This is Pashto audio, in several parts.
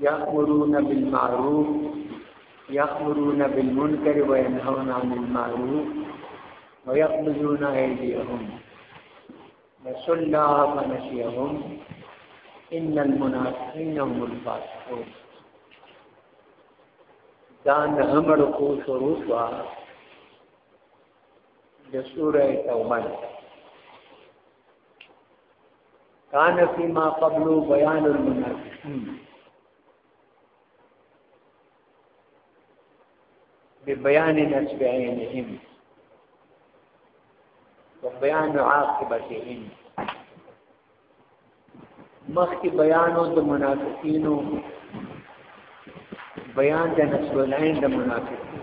يأمرون بالمعروف يأمرون بالمنكر وينهون عن المعروف ويقبضون أيديهم نسوا الله فنسيهم إن المنافقين هم الفاسقون دان نهم رکو شروع شوا د کان فی ما قبل بیان المنافقین ببیان نسب عینهم وبیان عاقبتهم مخکې بیانو د منافقینو بیان د نسب العین د منافقین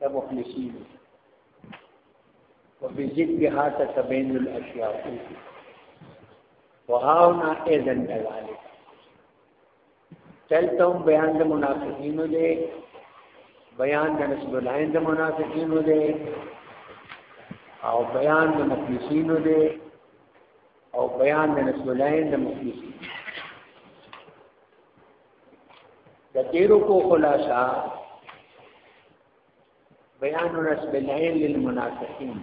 ته مخلصین وبذكرها تتبين الاشياء وهاونا اذن كذلك چلته هم بیان د منافقینو دی بیان د نسب العین د منافقینو دی او بیان د مخلصینو دی او بیان د نسب العین د مخلصینو د تیرو کو خلاصہ بیان نسب العين للمنافقين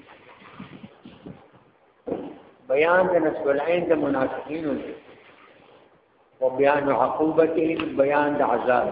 بیان د نسب العين د منافقین او بیان عقوبتهم بیان د عذاب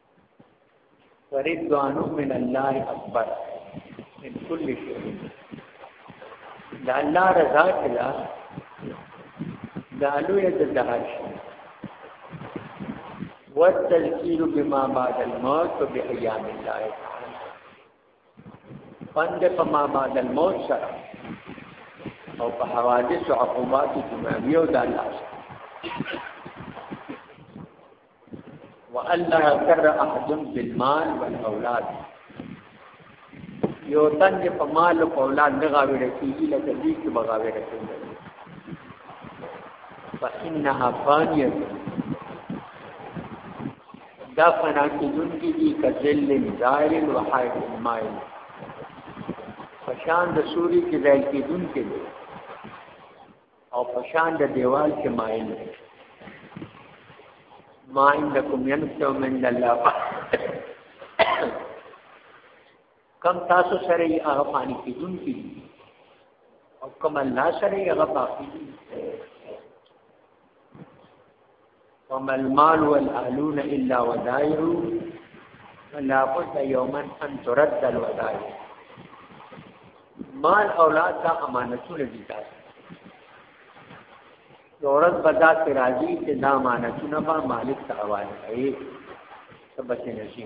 ورضوان من الله اکبر من كل شيء دا الله رضا کلا دا لوی د دهر شي والتذکیر بما بعد الموت وبأيام الله تعالی پند په ما بعد الموت سره او په حوادث او عقوبات دنیوي او د الله والا کر احد بالمال والاولاد یو تن په مال او اولاد نه غاوي رسیږي لکه دې کې بغاوي رسیږي فإنها فانية دا فنا کېدونکي دي کذل زائل و حائل مائل پشان د سوري کې ځای کېدونکي دي او پشان د دیوال کې مائل دي ما عندكم ينفع من الله کم تاسو سره یې هغه پانی کیدون کی او کم الله سره یې هغه باقی دي وما المال والاهلون الا ودائر فلا بد يوما ان ترد الودائر مال اولاد دا امانتونه دي تاسو یورز بدا کې راځي چې دا امانتونه به مالک ته حواله کوي څه بچ نشي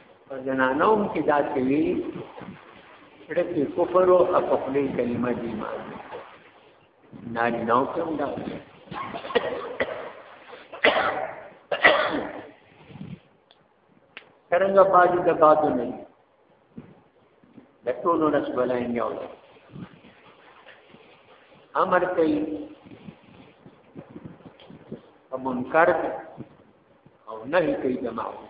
په زنانو هم کې دا چې وي سړی کې کفر او خپلې کلمه دی ما ناری نو کوم دا څنګه باجی د بادو نه د ټولو نس بلای نه ولا امر کوي منکر او نهي کوي د معروف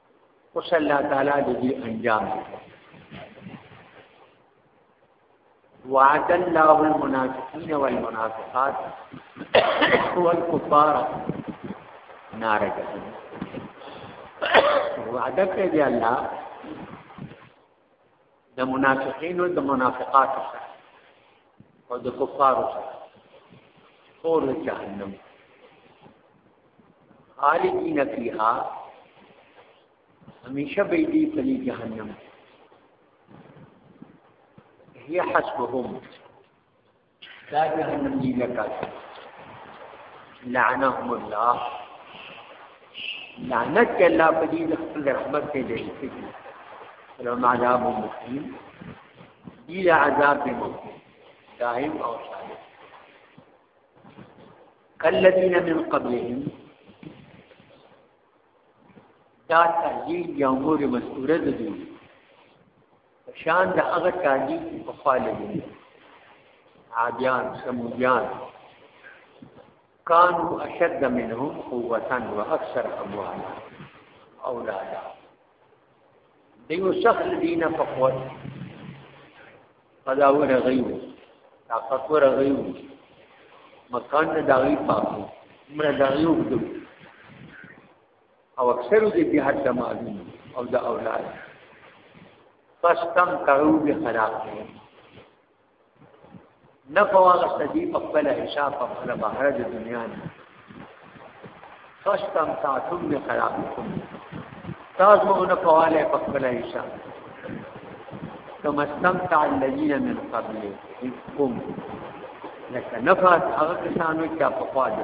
او صلی الله تعالی دې انجام وعد الله المنافقين والمنافقات والكفار نار جهنم وعده کوي الله د منافقینو د منافقات سره او د کفارو سره اور جهنم خالدین فیها همیشه به دی په جهنم هي حسبهم دا به هم دی لکه لعنهم الله لعنت الله په دې د خپل رحمت ته لري چې رم عذاب مقیم دی عذاب مقیم دائم او شامل کلذین من قبلهم دا تحلیل یا امور مذکوره دي شان د هغه کاندي په خاله دي عادیان سمودیان کانو اشد منهم قوتا واكثر اموالا اولادا دیو سخل دینه په قوت قداور غیو طاقتور غیو مکان داوی پاکو مړه داوی وګدو او اکثر د جهاد د معلوم او د اولاد فاستم تعو به خلاف نه فواغه سدي په خپل حساب په خپل بهر د دنیا نه فاستم تعو به خلاف کوم تاسو موږ نه فواله په خپل حساب کما استمتع الذين من قبلكم لکه نفعت هغه کسانو چې په خوا دي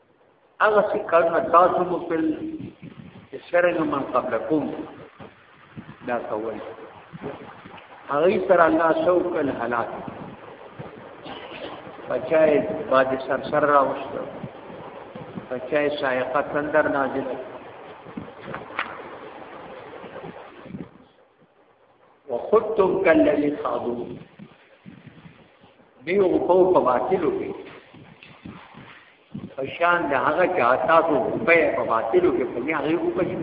هغه څه کارونه تاسو مو کول چې شرنګ من قبلکم دا کول هغه تر الله شو کل هلاک بچای باد سر سر راوست بچای شایقه تندر نازل وخدتم کللی خادو دیو غپو په باطلو کې پشان د هغه چا تاسو غپې په باطلو کې په نه هغه غپې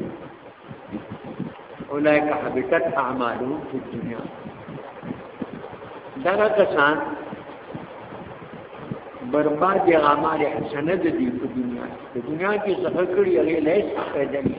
اولئک حبتت اعمالو فی الدنیا دا کسان برباد دي غمال حسنه دي په دنیا په دنیا کې څه کړی هغه لایق پیدا نه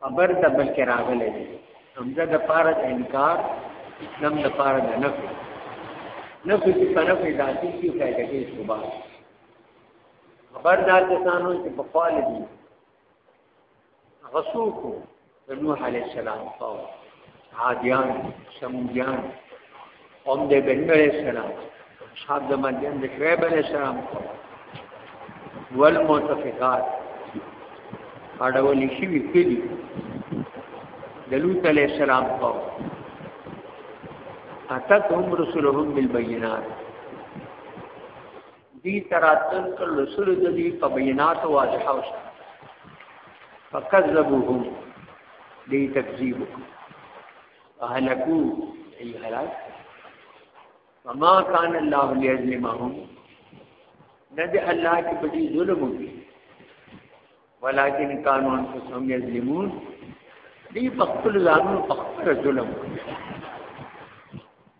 خبر د بلکې راغلی دی همزه د پاره د انکار لم د پاره د نفي نفي چې په نفي ذاتي کې فائدہ کې صبح خبر دا کسانو چې په خپل دي غسو کو د نوح علی السلام قوم عادیان سمودیان قوم د ابراهيم عليه السلام اصحاب د مدين د شعيب عليه السلام والمتفقات اړول شي وی کلی د لوط عليه السلام قوم اتتهم رسلهم بالبينات دی تراتل کل رسول د دې په بینات او واضح او فکذبوهم دې تکذیب وکړ اهلکو ای هلاک فما کان الله لیظلمهم ندی الله کی بڑی ظلم ہوئی ولیکن کانو انفسهم یظلمون دی پخپل ځانو پخپل ظلم کوي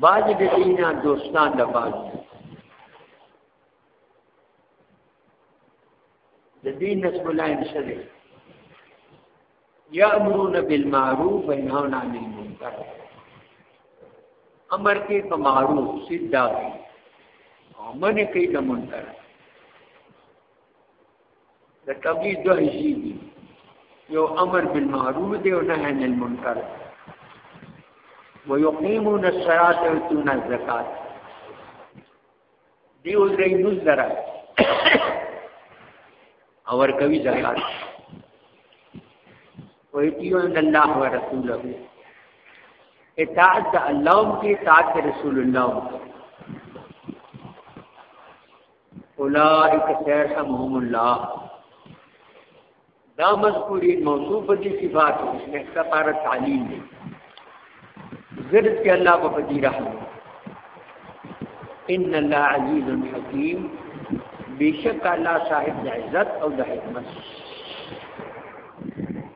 بعضی د اینا دوستان د بعضی د دین نسب لاین شری یامرون بالمعروف و ینهون عن المنکر امر کې په معروف سیدا امن کې د منکر د تبلیغ دوه حصې دي یو امر بالمعروف دی او نهی عن المنکر ويقيمون الصلاة ويؤتون الزکات دی او درې موږ درا اور کوي زکات ويطيعون الله ورسوله اطاعت الله کی اطاعت رسول الله اولائک سیرحمهم الله دا مذکورین موصوف دي صفات اسم اختفار تعلیم دي ذرد کې الله په دې رحم ان الله عزیز حکیم بیشک الله صاحب د عزت او د حکمت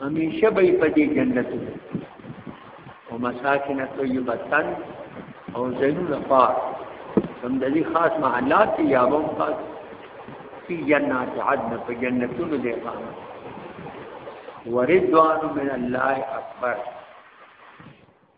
همیشه به په دې جنت او مساکن طیبه تن او زینون خاص هم د دې خاص محلات کې یا هم خاص فی جنات عدن په جنتونو دې خاص ورضوان من الله اکبر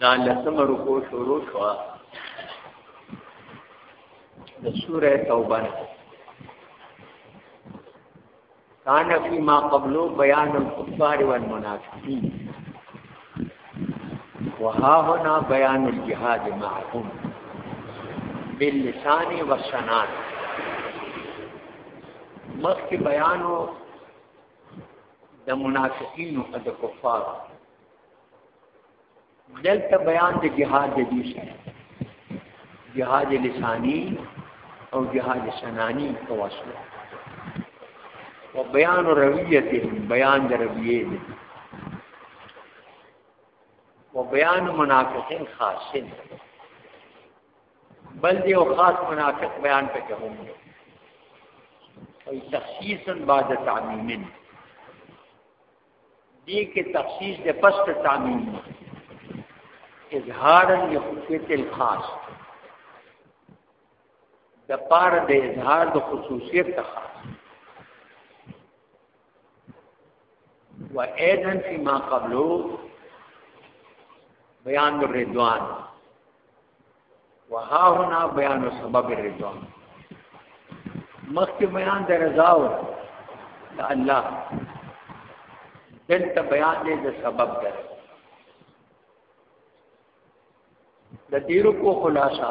دا لسم رکو شروع شوا د سوره توبه نه کان فی ما قبلو بیان الکفار والمنافقین وها هنا بیان الجهاد معهم باللسان والسنان مخکې بیانو د منافقین او د کفار دلته بیان د جهاد د دې سره جهاد لسانی او جهاد سنانی تواصل او بیان رویت بیان د رویه دی او بیان منافقین خاصین بل دی او خاص منافق بیان پکې هم دی او تخصیصا بعد تعمیم دی کې تخصیص د پس ته تعمیم اظهارا لخصوصیت الخاص د پار د اظهار د خصوصیت څخه و اذن فيما قبله بیان الردوان وها هنا بیان سبب الرضا مخکې بیان د رضا او د الله دلته بیان دی د سبب ده د تیرو کو خلاصہ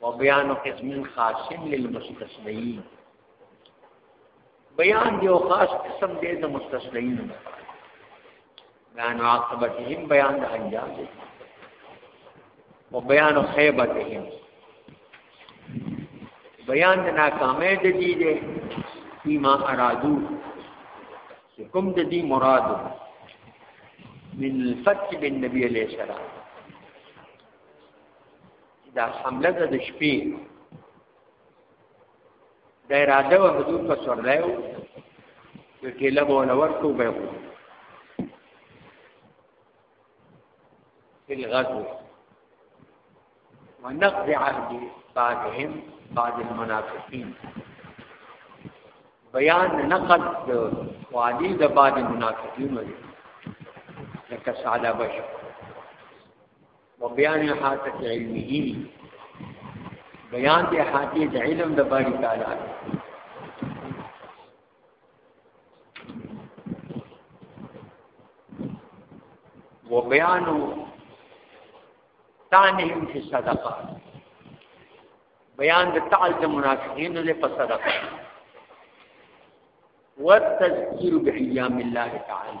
وبيان قسم خاص للمستثنين بیان دی او خاص قسم دی د مستثنین بیان عاقبتهم بیان د انجام دی او بیان خیبتهم بیان د ناکامۍ د دی دی فيما ارادو کوم د دې مراد من الفتح بالنبي عليه السلام دا حمله د شپې د اراده او حضور په سر دی او د ټیله بوله ورکو به وو فل غزو ونقض عهد بعضهم بعض المنافقين بیان نقد وعدی د بعض منافقین دی لکه ساده بشو او بیان یې حاصل علمي بیان دې حاصل د علم د باری تعالی و بیانو تانهم فی صدقه بیان د تعال د منافقین له په صدقه والتذکیر بایام الله تعالی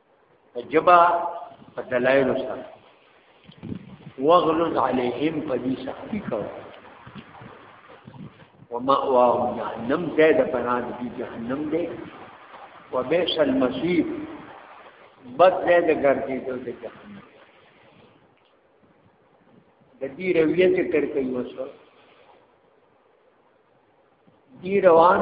جبا په دلایل سره وغلظ علیهم په دې سختی کوه ومأواهم جهنم دې د پناه دې جهنم دې وبئس المصير بد دې د ګرځي دې جهنم د دې رویه چې تر کوي وسو دې روان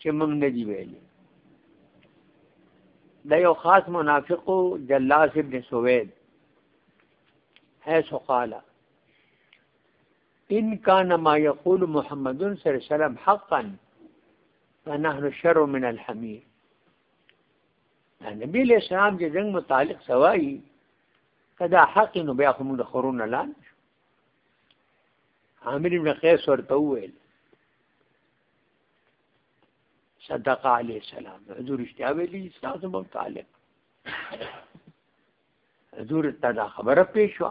چې موږ نه دی ویلي دا یو خاص منافق جلاس ابن سوید حیث قال ان کان ما یقول محمد صلی الله علیه وسلم حقا فنحن شر من الحمیر نبی علیہ السلام چې څنګه متعلق سوای کدا حق نو بیا خو موږ خورونه لاندې عامر ابن قیس ورته وویل صدق علی السلام حضور اشتیا ویلی تاسو مو طالب حضور ته دا خبره پیښ شو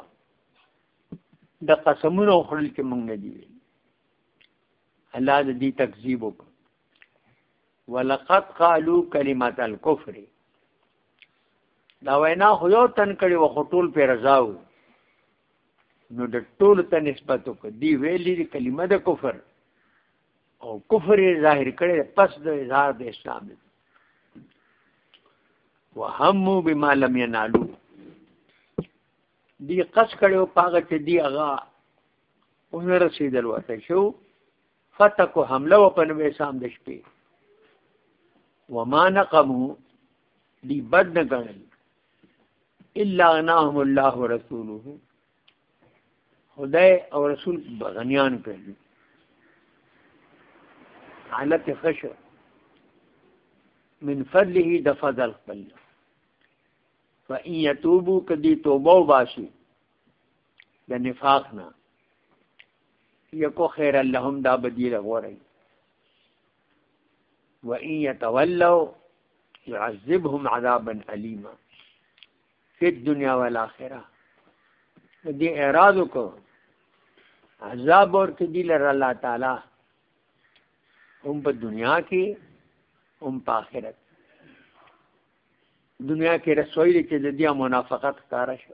د قسمونو خپل کې مونږ نه دی الله دې تکذیب وکړ ولقد قالوا کلمه الكفر دا وینا خو یو تن کړي و خو ټول په رضاو نو د ټولو ته نسبت وکړي دی ویلي دی کلمه د کفر او کفر یې ظاهر کړي پس د اظهار د اسلام دی وهمو بما لم ينالو دی قص کړو پاغه چې دی هغه اون رسیدل وته شو فتکو حمله و په نوې سام د شپې وما نقمو دی بد نه غنل الا غناهم الله ورسوله خدای او رسول بغنیان کړل حالت خش من فضله د فضل خپل فإن يتوبوا کدی توبه وباسي د نفاق نه یکو خیر اللهم دا بدیل غوړی وَإِن يَتَوَلَّوْا يُعَذِّبْهُمْ عَذَابًا أَلِيمًا فِي الدُّنْيَا وَالْآخِرَةِ دې اعراض وکړو عذاب ورته دی لره الله تعالی هم په دنیا کې هم په آخرت دنیا کې رسوي چې د دې منافقت کار شو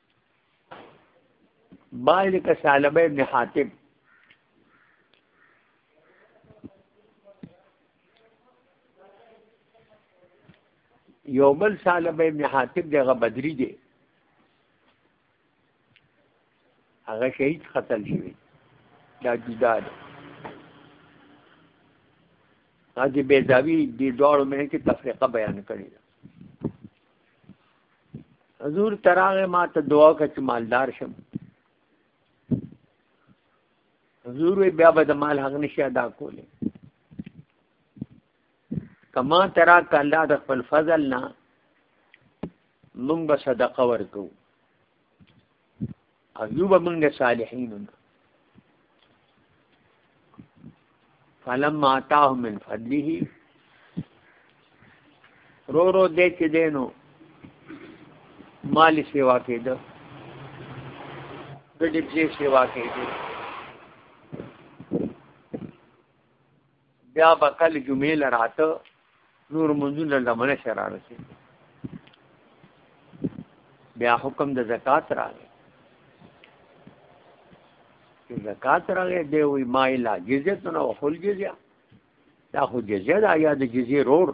باید که سالبه ابن حاتب یو بل سالبه ابن حاتب دغه بدری دی هغه شهید قتل شوی دا جدا دی هغه بیزاوی دی دوړو مې کې تفریقه بیان کړی حضور تراغه ما ته دعا کچ مالدار شم حضور وی بیا به د مال حق نشه ادا کولې کما ترا کله د خپل فضل نه مونږ به صدقه ورکو قیوب منګه صالحین فلما اتاهم من فضله رو رو دې چې دینو مال سیوا کېده د دې سیوا کېده بیا به کل جمعې لراته نور منځونه لمنه شرار شي بیا حکم د زکات راغی چې زکات راغی دی وی ما الا جزیه نه او خل جزیه دا خو جزیه دا یا د جزیه رور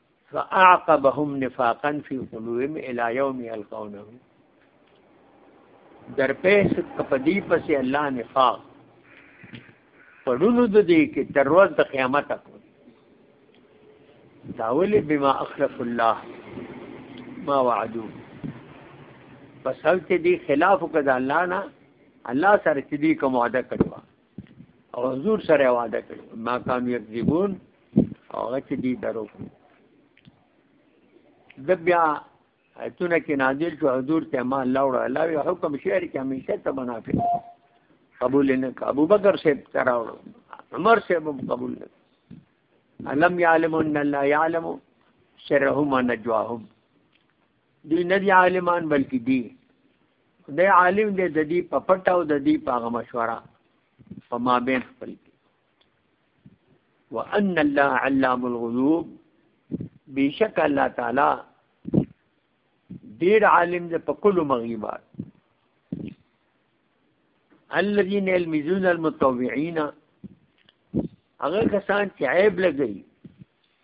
فاعقبهم نفاقا في قلوبهم الى يوم يلقونه در پیس کپدی پس الله نفاق پړونو د دې کې تر ورځ د قیامت کو داول بما اخلف الله ما وعدو پس هل ته دی خلاف کړه الله نه الله سره چې دی کوم وعده کړو او حضور سره وعده کړی ما کان یکذبون او هغه چې دی درو د بیا ایتونه کې نازل شو حضور ته ما الله وړ الله یو حکم شعر کې همیشه ته منافق قبول نه ابو بکر سے تراو عمر سے قبول نه علم یعلم ان الله یعلم سرهم نجواهم دی نه عالمان بلکې دی دی عالم دی د دې په پټه او د دې په هغه مشوره په مابین خپل کې وان الله علام الغیوب بیشک الله تعالی ډیر عالم دی په کلو مغیبات الذين يلمزون المتطوعين هغه کسان چې عیب لګي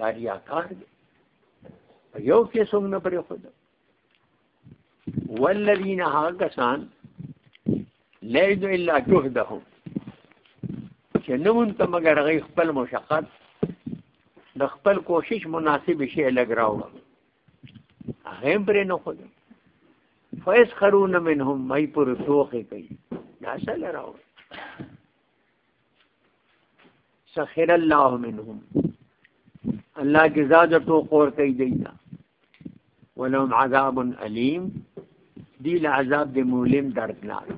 دا ریاکار دی په یو کې څوم نه پرې خود والذین هاکسان لا یجد الا جهدهم چې نمون ته مگر غي خپل مشقت د خپل کوشش مناسب شي لګ راوړم هغه پرې نه خود فیس خرون منهم مې پر توخه کوي دا څه لراوړم سخر الله منهم الله جزا د تو قور کوي دیتا ولهم عذاب الیم دی له عذاب د مولم دردناک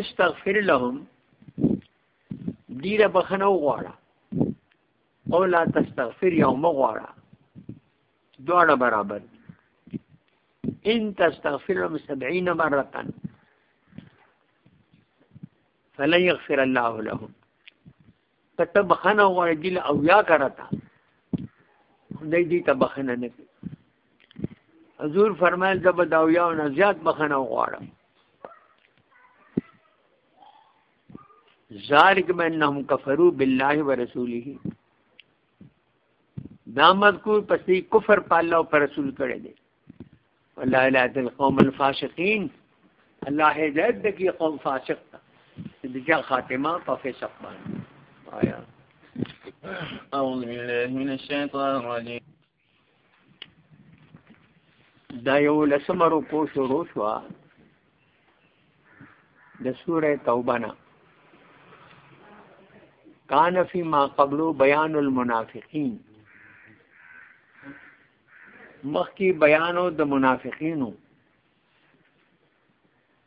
استغفر لهم دی له بخنه وغواړه او لا تستغفر یوم غواړه دواړه برابر ان تستغفر لهم 70 مره فلن يغفر الله لهم کته بخنه غواړي دل او یا کرتا دای دې ته بخنه نه کوي حضور فرمایل زب دا او یا نه زیات بخنه غواړم ذالک بانهم کفروا بالله ورسوله دا مذکور پسې کفر په الله او پر رسول کړی دی والله لا تل قوم الفاسقین الله هدایت دکی قوم فاسق ته د جا خاتمه په فسق باندې آیا اعوذ بالله من الشیطان الرجیم دا یو لسمه رکو شروع شو د سوره توبه نه کان فی ما قبلو بیان المنافقین مخکی بیانو د منافقینو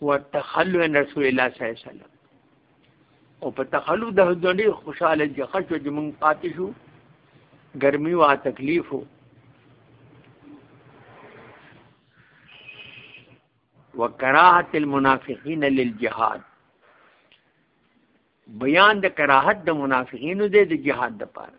وتخلو ان رسول الله صلی الله علیه وسلم او په تخلو د ځنډي خوشاله دي خشو چې مونږ پاتې شو ګرمي وا تکلیف وو وکراهت المنافقین للجهاد بیان د کراهت د منافقینو د جهاد د پاره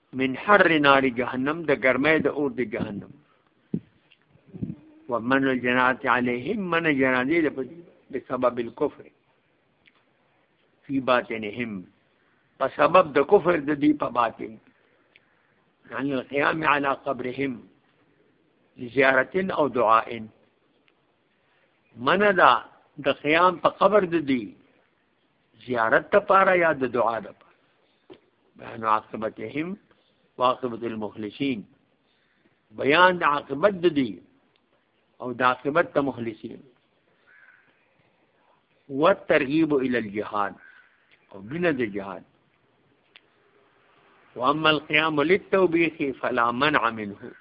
من حر نار جهنم د ګرمۍ د اور د جهنم ومن الجنات عليهم من جنادي بسبب الكفر في باطنهم په سبب د کفر د دې په باطن عن القيام على قبرهم زيارت او دعاء من دا د قیام په قبر د دې زیارت ته پاره یا د دعا د پاره بیان عاقبتهم واقبت المخلصین بیان د عاقبت د دی او د عاقبت ته مخلصین والترغیب الى الجهاد او بنا د جهاد واما القيام للتوبيخ فلا منع منه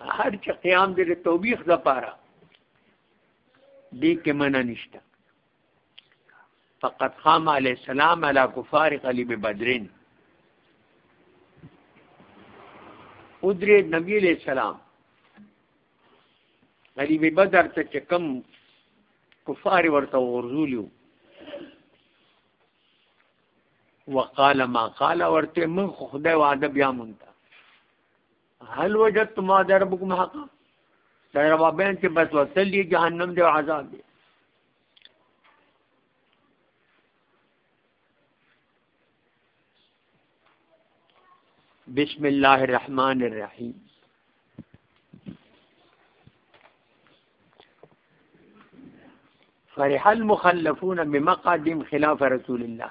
هر چې قیام دې توبیخ د پاره دې کې منه نشته فقط قام علی السلام علی کفار قلیب بدرین ادری نبی علیہ السلام قلیب بدر ته چې کم کفار ورته ورزولیو وقال ما قال ورته من خدای وعده بیا مونته هل وجدت ما ده ربکم حق سره ربابین چې بس وصل دی جهنم دی عذاب دی بسم الله الرحمن الرحیم فرح المخلفون بمقادم خلاف رسول الله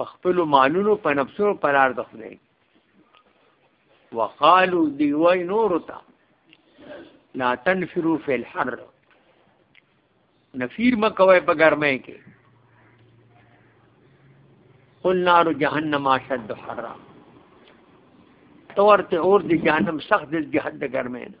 په خپل مالونو په نفسونو په لار د خدای وقالو دی وای نور تا لا تنفروا فی الحر نفیر مکوي په ګرمۍ کې قل نار جهنم اشد حرام تورته اور دی جهنم سخت دی جهاد د ګرمۍ نه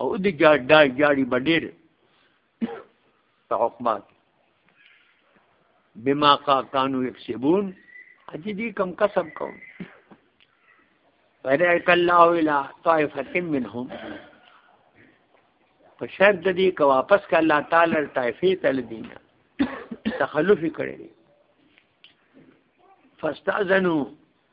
او د جاډای جاړي بډیر په حکومت بما کا کانو یکسبون اجي دي کم کسب کوم ورایک الله الى طائفه منهم په شرط د دې کو واپس ک الله تعالی طائفه تل دینه تخلف کړي فاستاذنوا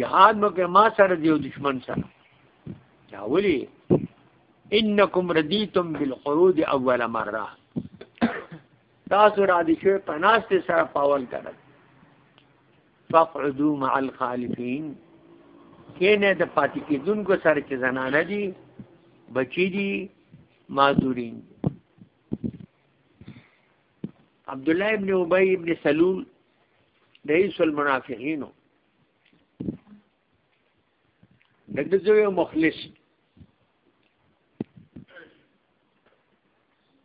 جهاد مو کې ما سره دیو دشمن سره دا ولي انکم ردیتم بالخروج اول مره تاسو را دي شوی پناست سره پاول کړل فقعدوا مع الخالفين کینه د پاتې کېدونکو سره چې زنانه دي بچی دي معذورین عبد الله ابن ابي ابن سلول رئیس المنافقینو دغه زوی مخلص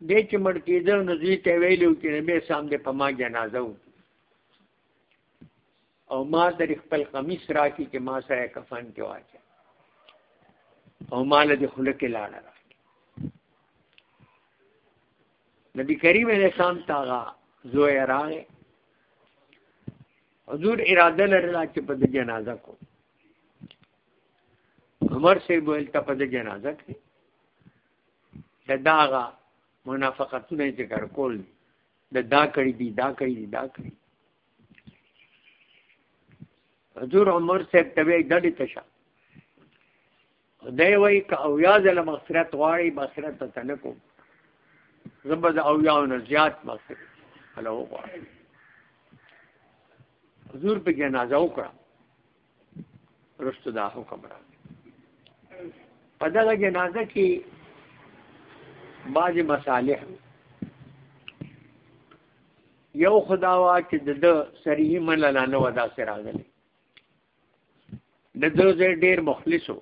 دې چې مړ کېدل نو دوی ته ویلو چې نبی سام دې په ما جنازه و او ما در خپل قمیص راکې چې ما سره کفن کې واچه او مال دې خله کې لاړه نبی کریم علیہ السلام تاغا زوی راغی حضور اراده لرله چې په د جنازه کو عمر سی بویل ته په د جنازه کې د داغا منافقتونه چې کار کول د دا کړی دی دا کړی دی دا کړی حضور عمر صاحب ته وی دړې تشه دی وای که او یا ځله مغفرت غواړي مغفرت ته نه کوم زه به د او یاو نه زیات مغفرت کله وغواړم حضور په جنازه وکړه رسته دا حکم را په دغه جنازه کې بعضې مصالح یو خداوا چې د سریه مللانه ودا سره راغلی د دوزه ډیر مخلصو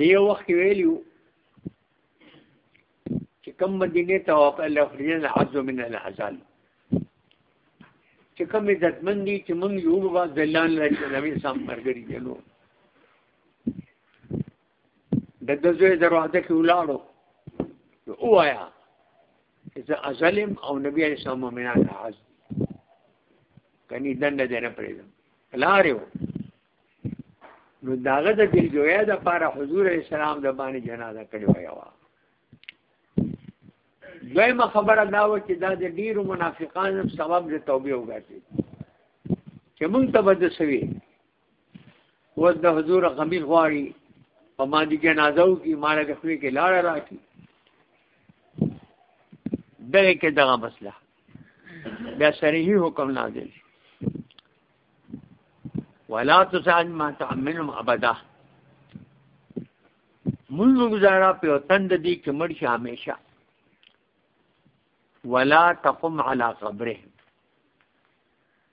دیو وخت ویلیو چې کوم مدینه ته او په لفظین عز من الحزال چې کوم عزتمن دي چې موږ یو با ځلان لري چې نبی سم مرګري دي نو د د زوی دروازه کې ولاړو نو وایا زه ازلم او نبی علیہ السلام مؤمنان راز کني دند دې نه پرېږدم لارو نو داغه د دلګویا د پاره حضور علیہ السلام د باندې جنازه کړی وای وا دویمه خبره دا و چې دا د ډیرو منافقانو سبب د توبې وګرځي چې مونږ ته بد شوی و د حضور غمیل غواړي په ما دي جنازه او کی مال د خپل کې لاړه راکی دغه کې دغه مسله بیا صریح حکم نازل ولا تسعد ما تعملهم ابدا مونږ گزارا په تند دي کې مړ شي همیشه ولا تقم على قبره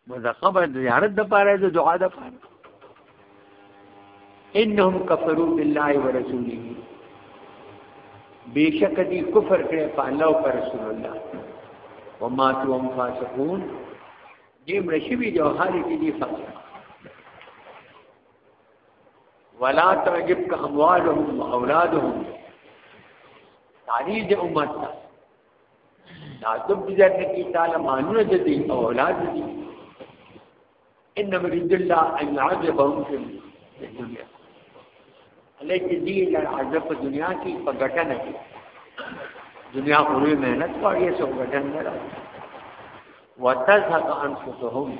مذکر به زیارت د پاره د دعا د پاره انهم کفروا بالله ورسوله بیشک دی کفر کړي په الله او پر رسول الله وما تم فاسقون دې مرشوی جو حالي کې دي فاسق ولا تعجبك اموالهم واولادهم تعریض امت دا کوم چې ځکه کې تعالی مانونه د دې اولاد دي ان مريد الله ان يعذبهم في الدنيا لیکن دې لر عذاب په دنیا کې په ګټه نه کې دنیا پوری مهنت کوي سو ګټه نه راځي وتذهب انفسهم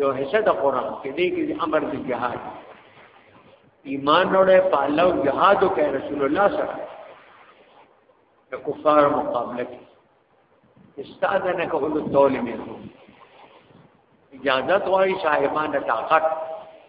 یو حصہ د قران کې دی کې امر دی جهاد ایمان وروړې په الله او جهاد او کې رسول الله سره د کفار مقابله کې استاذنه کول تول مې اجازه توای صاحبانه طاقت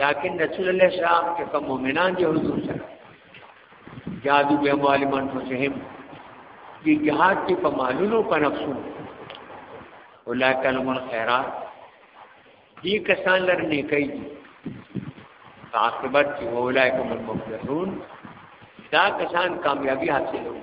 لیکن رسول الله صلی الله علیه وسلم مؤمنان دي حضور سره جادو به معلمان فسهم دي جهاد کې په مالونو په نفسو اولئک لهم الخيرات دي کسان لر نه کوي عاقبت کې اولئک هم المفلحون دا کسان کامیابی حاصلوي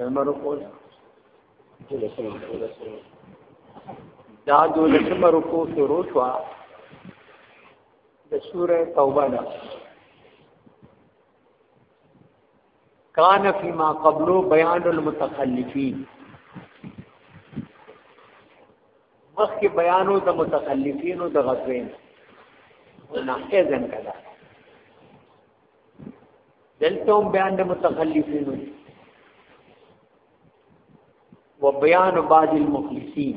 نمبر کول دا دولسم رکو شروع شوا د سوره توبه نه کان فيما قبلو بیان المتخلفین مخکې بیانو د متخلفینو د غزوین نه اذن کړه دلته هم بیان د متخلفینو و بیان بعض المخلصین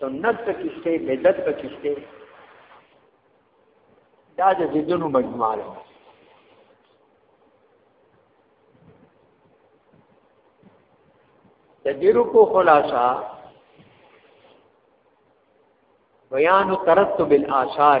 سنت پکې شته بدعت پکې شته دا د زیدونو مجموعه ده د دې رکو خلاصہ بیان ترتب الاثار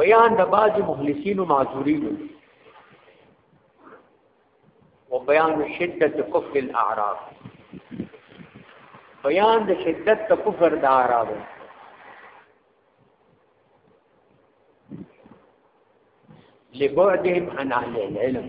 بیان د باج مخلصین او معذورین او بیان شدت کفر الاعراب بیان د شدت د کفر د اعراب لبعدهم عن اهل العلم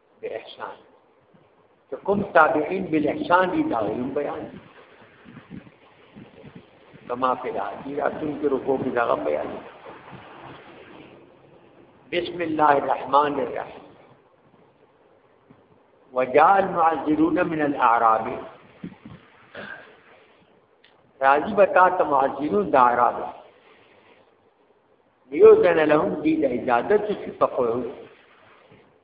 به احسان چې کوم تابعین بل احسان دي دا یو بیان کما په دې راتلون کې رکو کې دا بیان بسم الله الرحمن الرحیم وجاء المعذرون من الاعراب راضی بتا ته معذرون د اعراب یو ځنه لهم دي د اجازه چې په قول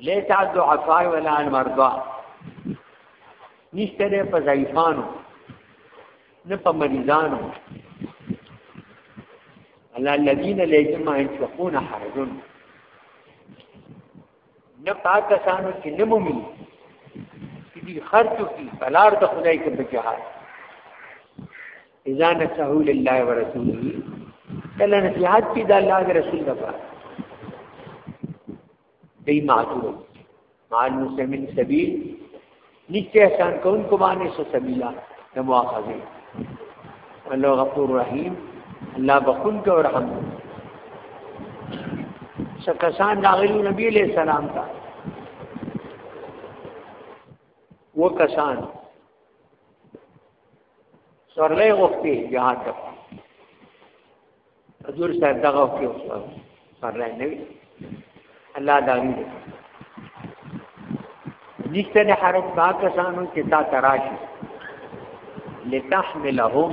لیس عن ضعفاء ولا عن مرضا نشته ده په ضعیفانو نه په مریضانو الله الذين لا يجمع ينفقون حرج نه پاکستانو کې نه مومي چې خرچو کې بلار د خدای کې بجهاد اذا نسهو لله ورسوله کله نصيحت کی د الله او رسول لپاره دی معذور مال مسلمین سبیل نشته احسان کون کو باندې سو سبیلا د مؤاخذه الله غفور رحیم الله بخون کو رحم شکسان داغلی نبی علیہ السلام تا وہ کسان سورلې وختي جهاد ته حضور صاحب دغه وختي سورلې نه وي الله دا وی نشته د حرج پاکستانو چې تا تراشي لتحملهم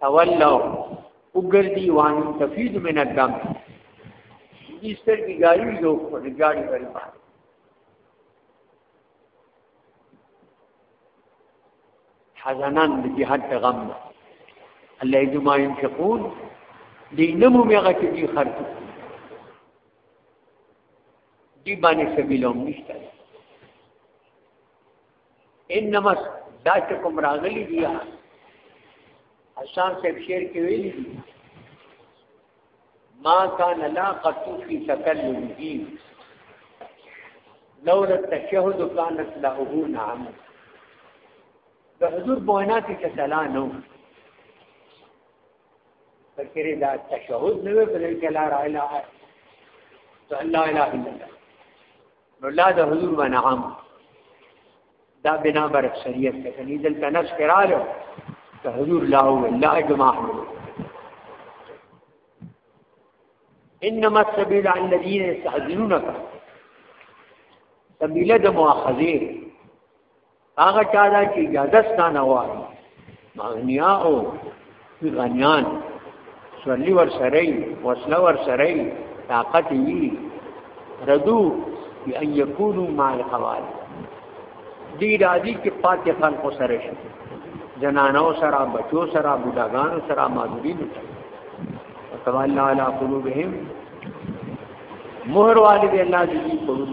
تولو وګردي وان تفید من الدم دې ستر کې ګاړي یو پر ګاړي وري باندې حزنان د جهاد غم الله دې ما ينفقون دې نمو میغه کې دې خرج دې باندې سبیلوم نشته انما دا چې کوم راغلي دي حسان صاحب شعر کې ویلي دي ما كان لا قطو في تكلمه لولا التشهد كانت له نعم د حضور بوینا کې چې سلا نو فکر دا تشهد نه وي په دې کې لا اله الا الله نو لا د حضور باندې عام دا بنا بر شریعت ته کني دلته نفس کراله ته حضور لا هو لا اجماع انما السبيل على الذين يستحزنونك سبيل د مؤاخذه هغه چا دا چې اجازه ستانه وای مغنیا او غنیان سورلی ور سره وسله ور سره طاقت وی ردو بأن يكونوا مع الخوال دی راضی کې پاتې خلق سره شي جنانو سره بچو سره بډاګانو سره ماذورین وتوالنا علی قلوبهم مہر والد اللہ جی قلوب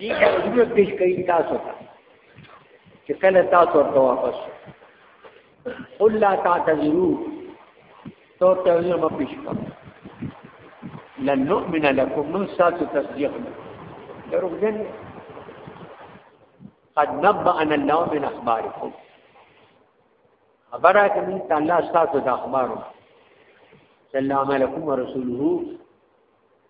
دې ضرورت پیش کوي تاسو ته چې کله تاسو ورته واپس قل لا تعتذروا تو تعذر ما پیش کړ لن نؤمن لكم من سات تصديق دروغ جن قد نبأنا الله من اخباركم خبره کوي تعالی تاسو د اخبارو صلی الله علیه وسلم رسوله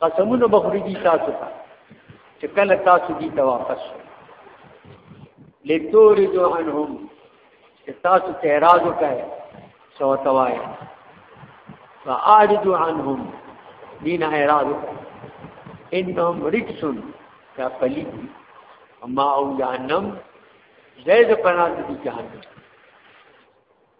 قسمونه بخوري دي تاسو ته چې کله تاسو دي ته واپس شئ لتوردو عنهم چې تاسو ته اعتراض وکړئ سو توای فاعرضوا عنهم دین اعتراض وکړئ انهم رجسون کا پلیت اما او جهنم زید پناه دي جهنم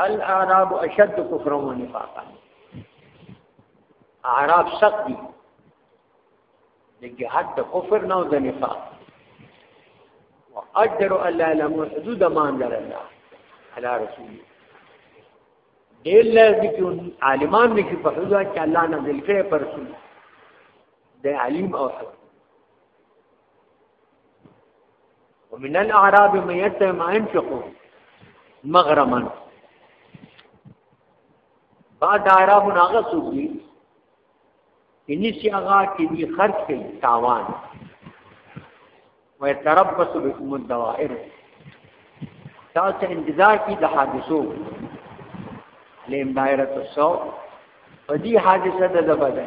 الاعراب اشد کفرا و نفاقا اعراب سخت دي د جهاد د کفر نه او د نفاق واجر الله لم حدود ما انزل الله على رسول ډېر لږ دي عالمان نشي په حدود چې الله نازل کړي پر رسول د علیم او حکم ومن الاعراب من يتبع ما ينفقه مغرما بعد اعراب ناغه سوبي اني سي هغه کې دي خرج کوي تاوان ويتربص بكم الدوائر تاسو انتظار کی د حادثو لیم دایره السو په دې حادثه د زبده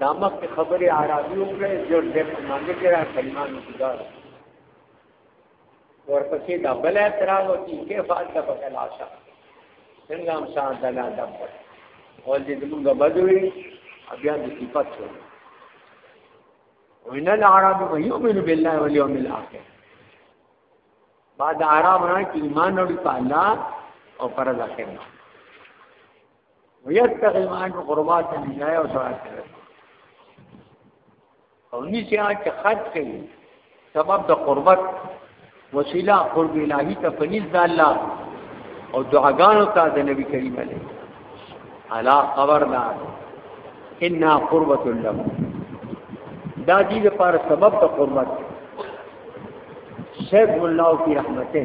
دا مخ کې خبرې عربي وکړې جوړ دې په مانګ کې را کلمان وګار ورپسې دا بل اعتراض او چې کې فاصله په تلاشا څنګه هم شان دلا دب اول دې موږ بدوي بیا دې صفات شو وین العرب یؤمن بالله والیوم الاخر بعد عرب نه ایمان اوري په الله او پر ځکه ويتخذ معاك قربات من الله وصلاة او نسی آج چه خط کئی سبب د قربت وسیلہ قرب الہی تا فنیز دا اللہ او دعاگانو تا دا نبی کریم علیہ علا قبر دا انا قربت اللہ دا دید پار سبب دا قربت شیخ اللہ کی رحمتیں